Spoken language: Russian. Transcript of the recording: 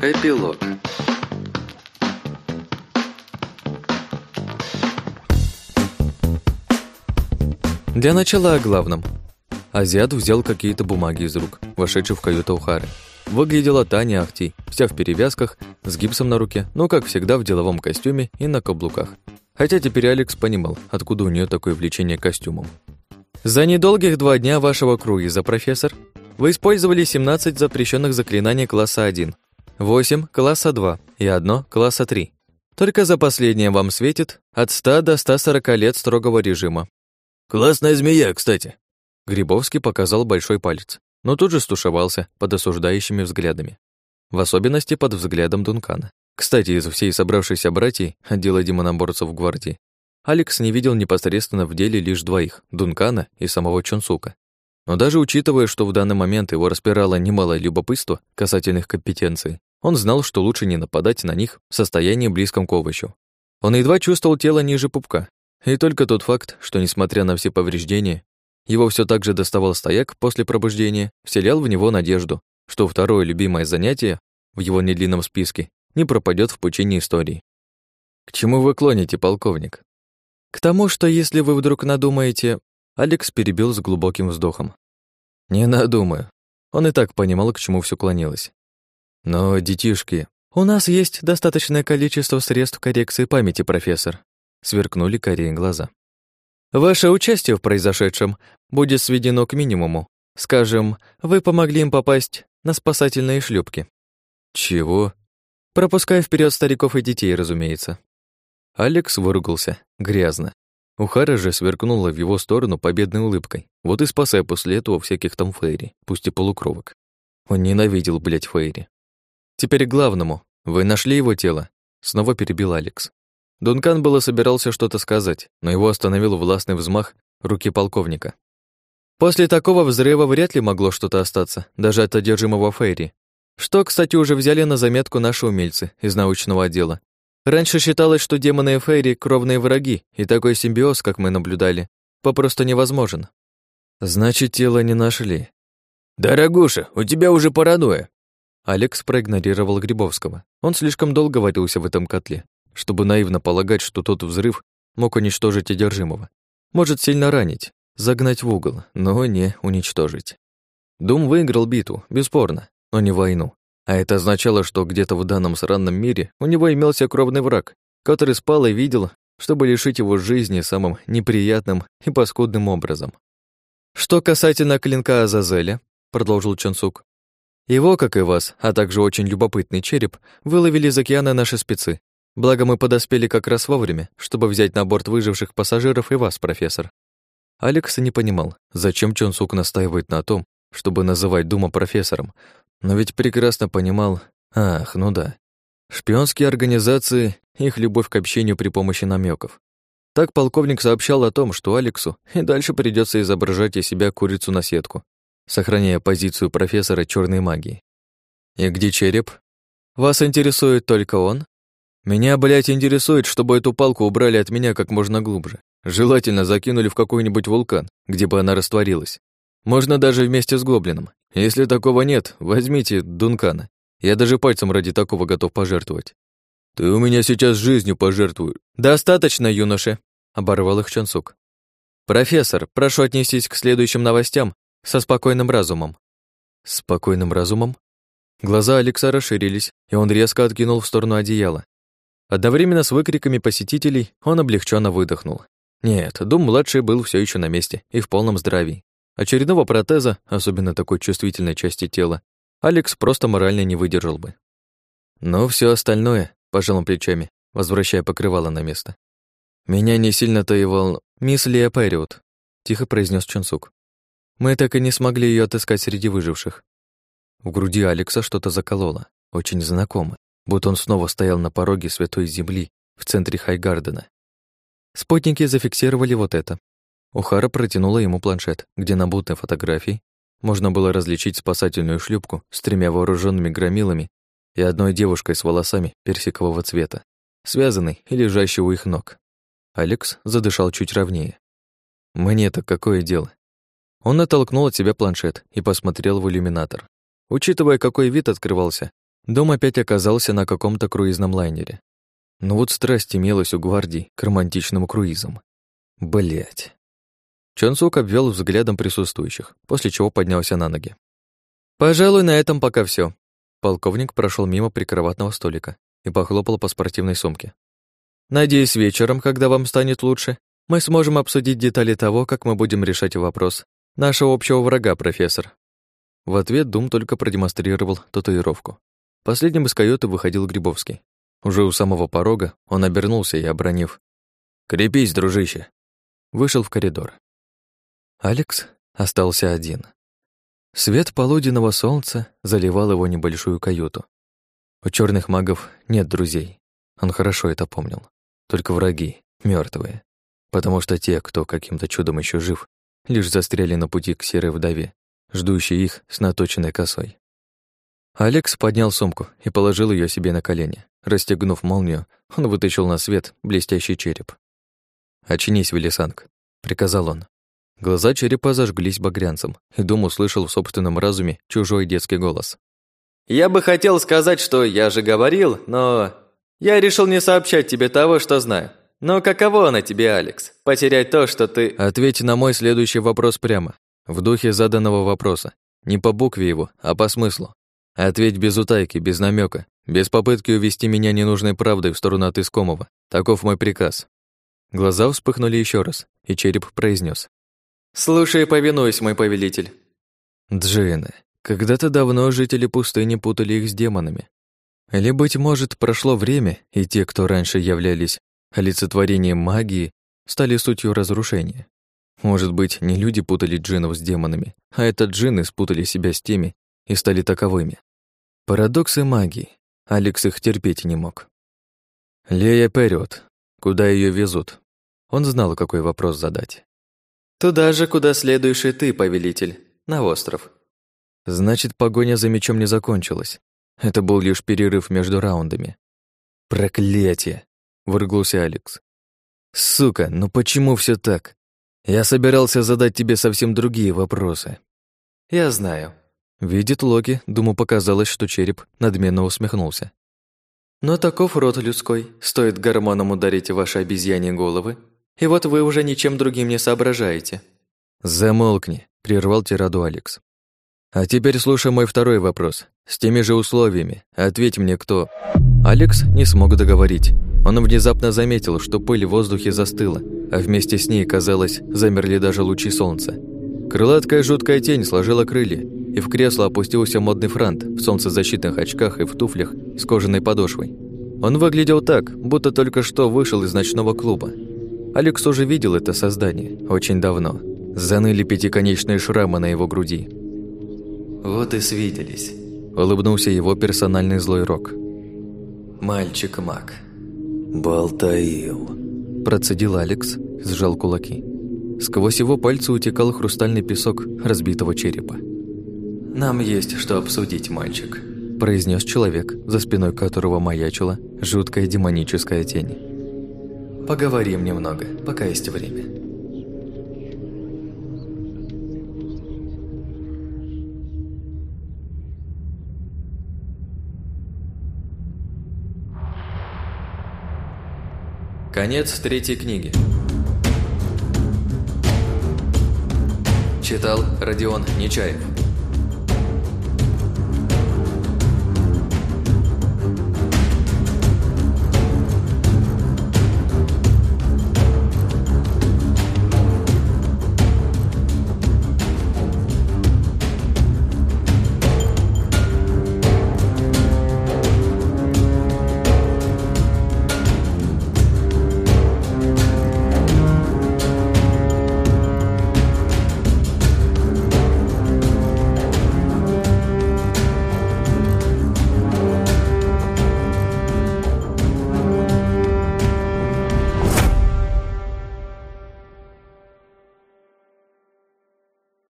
Эпилог Для начала о главном. Азиат взял какие-то бумаги из рук, вошедший в каюту Ухары. Выглядела Таня Ахти, вся в перевязках, с гипсом на руке, но, как всегда, в деловом костюме и на каблуках. Хотя теперь Алекс понимал, откуда у нее такое влечение костюмом. «За недолгих два дня вашего круиза, профессор, вы использовали 17 запрещенных заклинаний класса 1, 8 класса 2 и одно класса 3. Только за последнее вам светит от 100 до 140 лет строгого режима. Классная змея, кстати. Грибовский показал большой палец, но тут же стушевался под осуждающими взглядами. В особенности под взглядом Дункана. Кстати, из всей собравшейся братьей отдела демоноборцев в гвардии, Алекс не видел непосредственно в деле лишь двоих — Дункана и самого Чонсука. Но даже учитывая, что в данный момент его распирало немало любопытства касательных компетенций, он знал, что лучше не нападать на них в состоянии близком к овощу. Он едва чувствовал тело ниже пупка, и только тот факт, что, несмотря на все повреждения, его все так же доставал стояк после пробуждения, вселял в него надежду, что второе любимое занятие в его недлинном списке не пропадет в пучине истории. «К чему вы клоните, полковник?» «К тому, что если вы вдруг надумаете...» Алекс перебил с глубоким вздохом. «Не надумаю». Он и так понимал, к чему все клонилось. Но, детишки, у нас есть достаточное количество средств коррекции памяти, профессор. Сверкнули корей глаза. Ваше участие в произошедшем будет сведено к минимуму. Скажем, вы помогли им попасть на спасательные шлюпки. Чего? Пропуская вперед стариков и детей, разумеется. Алекс выругался. Грязно. Ухара же сверкнула в его сторону победной улыбкой. Вот и спасая после этого всяких там фейри, пусть и полукровок. Он ненавидел, блядь, фейри. Теперь к главному. Вы нашли его тело? Снова перебил Алекс. Дункан было собирался что-то сказать, но его остановил властный взмах руки полковника. После такого взрыва вряд ли могло что-то остаться, даже от одержимого Фейри. Что, кстати, уже взяли на заметку наши умельцы из научного отдела. Раньше считалось, что демоны и Фейри — кровные враги, и такой симбиоз, как мы наблюдали, попросту невозможен. Значит, тело не нашли. «Дорогуша, у тебя уже паранойя!» Алекс проигнорировал Грибовского. Он слишком долго варился в этом котле, чтобы наивно полагать, что тот взрыв мог уничтожить одержимого. Может сильно ранить, загнать в угол, но не уничтожить. Дум выиграл битву, бесспорно, но не войну. А это означало, что где-то в данном сраном мире у него имелся кровный враг, который спал и видел, чтобы лишить его жизни самым неприятным и паскудным образом. «Что касательно клинка Азазеля», — продолжил Чонсук, «его, как и вас, а также очень любопытный череп, выловили из океана наши спецы. Благо мы подоспели как раз вовремя, чтобы взять на борт выживших пассажиров и вас, профессор. Алекс не понимал, зачем Чон Сук настаивает на том, чтобы называть Дума профессором, но ведь прекрасно понимал... Ах, ну да. Шпионские организации, их любовь к общению при помощи намеков. Так полковник сообщал о том, что Алексу и дальше придется изображать из себя курицу на сетку, сохраняя позицию профессора черной магии. И где череп? Вас интересует только он? Меня, блядь, интересует, чтобы эту палку убрали от меня как можно глубже. Желательно закинули в какой-нибудь вулкан, где бы она растворилась. Можно даже вместе с гоблином. Если такого нет, возьмите Дункана. Я даже пальцем ради такого готов пожертвовать. Ты у меня сейчас жизнью пожертвуешь. Достаточно, юноши, оборвал их Чансук. Профессор, прошу отнестись к следующим новостям со спокойным разумом. Спокойным разумом? Глаза Алекса расширились, и он резко откинул в сторону одеяла, Одновременно с выкриками посетителей он облегченно выдохнул. Нет, Дум-младший был все еще на месте и в полном здравии. Очередного протеза, особенно такой чувствительной части тела, Алекс просто морально не выдержал бы. Но все остальное, пожал плечами, возвращая покрывало на место. Меня не сильно-то и волн... Мисс Лея Период, тихо произнес Чунсук. Мы так и не смогли ее отыскать среди выживших. В груди Алекса что-то закололо, очень знакомо будто он снова стоял на пороге Святой Земли в центре Хайгардена. Спутники зафиксировали вот это. Ухара протянула ему планшет, где на бутной фотографии можно было различить спасательную шлюпку с тремя вооруженными громилами и одной девушкой с волосами персикового цвета, связанной и лежащей у их ног. Алекс задышал чуть ровнее. «Мне-то какое дело?» Он оттолкнул от себя планшет и посмотрел в иллюминатор. Учитывая, какой вид открывался, Дом опять оказался на каком-то круизном лайнере. Ну вот страсть имелась у гвардии к романтичным круизам. Блять. Чонсук обвел взглядом присутствующих, после чего поднялся на ноги. «Пожалуй, на этом пока все. Полковник прошел мимо прикроватного столика и похлопал по спортивной сумке. «Надеюсь, вечером, когда вам станет лучше, мы сможем обсудить детали того, как мы будем решать вопрос нашего общего врага, профессор». В ответ Дум только продемонстрировал татуировку. Последним из каюты выходил Грибовский. Уже у самого порога он обернулся и, обронив «Крепись, дружище!» вышел в коридор. Алекс остался один. Свет полуденного солнца заливал его небольшую каюту. У черных магов нет друзей. Он хорошо это помнил. Только враги, мертвые, Потому что те, кто каким-то чудом еще жив, лишь застряли на пути к серой вдове, ждущей их с наточенной косой. Алекс поднял сумку и положил ее себе на колени. Расстегнув молнию, он вытащил на свет блестящий череп. «Очнись, Велисанг», — приказал он. Глаза черепа зажглись багрянцем, и Дум услышал в собственном разуме чужой детский голос. «Я бы хотел сказать, что я же говорил, но... Я решил не сообщать тебе того, что знаю. Но каково она тебе, Алекс? Потерять то, что ты...» Ответь на мой следующий вопрос прямо, в духе заданного вопроса. Не по букве его, а по смыслу. Ответь без утайки, без намека, без попытки увести меня ненужной правдой в сторону от искомого. Таков мой приказ. Глаза вспыхнули еще раз, и череп произнес: «Слушай и повинуюсь, мой повелитель». Джины. Когда-то давно жители пустыни путали их с демонами. Или, быть может, прошло время, и те, кто раньше являлись олицетворением магии, стали сутью разрушения. Может быть, не люди путали джинов с демонами, а это джины спутали себя с теми и стали таковыми. Парадоксы магии. Алекс их терпеть не мог. Лея Период. Куда ее везут? Он знал, какой вопрос задать. «Туда же, куда следуешь и ты, повелитель, на остров». Значит, погоня за мечом не закончилась. Это был лишь перерыв между раундами. «Проклятие!» — выргнулся Алекс. «Сука, ну почему все так? Я собирался задать тебе совсем другие вопросы». «Я знаю». Видит Локи, думаю, показалось, что череп надменно усмехнулся. «Но таков род людской. Стоит гормоном ударить ваши обезьяньи головы, и вот вы уже ничем другим не соображаете». «Замолкни», — прервал тираду Алекс. «А теперь слушай мой второй вопрос. С теми же условиями. Ответь мне, кто...» Алекс не смог договорить. Он внезапно заметил, что пыль в воздухе застыла, а вместе с ней, казалось, замерли даже лучи солнца. Крылаткая жуткая тень сложила крылья, и в кресло опустился модный франт в солнцезащитных очках и в туфлях с кожаной подошвой. Он выглядел так, будто только что вышел из ночного клуба. Алекс уже видел это создание очень давно. Заныли пятиконечные шрамы на его груди. «Вот и свиделись», — улыбнулся его персональный злой рок. «Мальчик-маг». «Болтаил», — процедил Алекс, сжал кулаки. Сквозь его пальцы утекал хрустальный песок разбитого черепа. «Нам есть что обсудить, мальчик», — произнес человек, за спиной которого маячила жуткая демоническая тень. Поговорим немного, пока есть время. Конец третьей книги. Читал Родион Нечаев.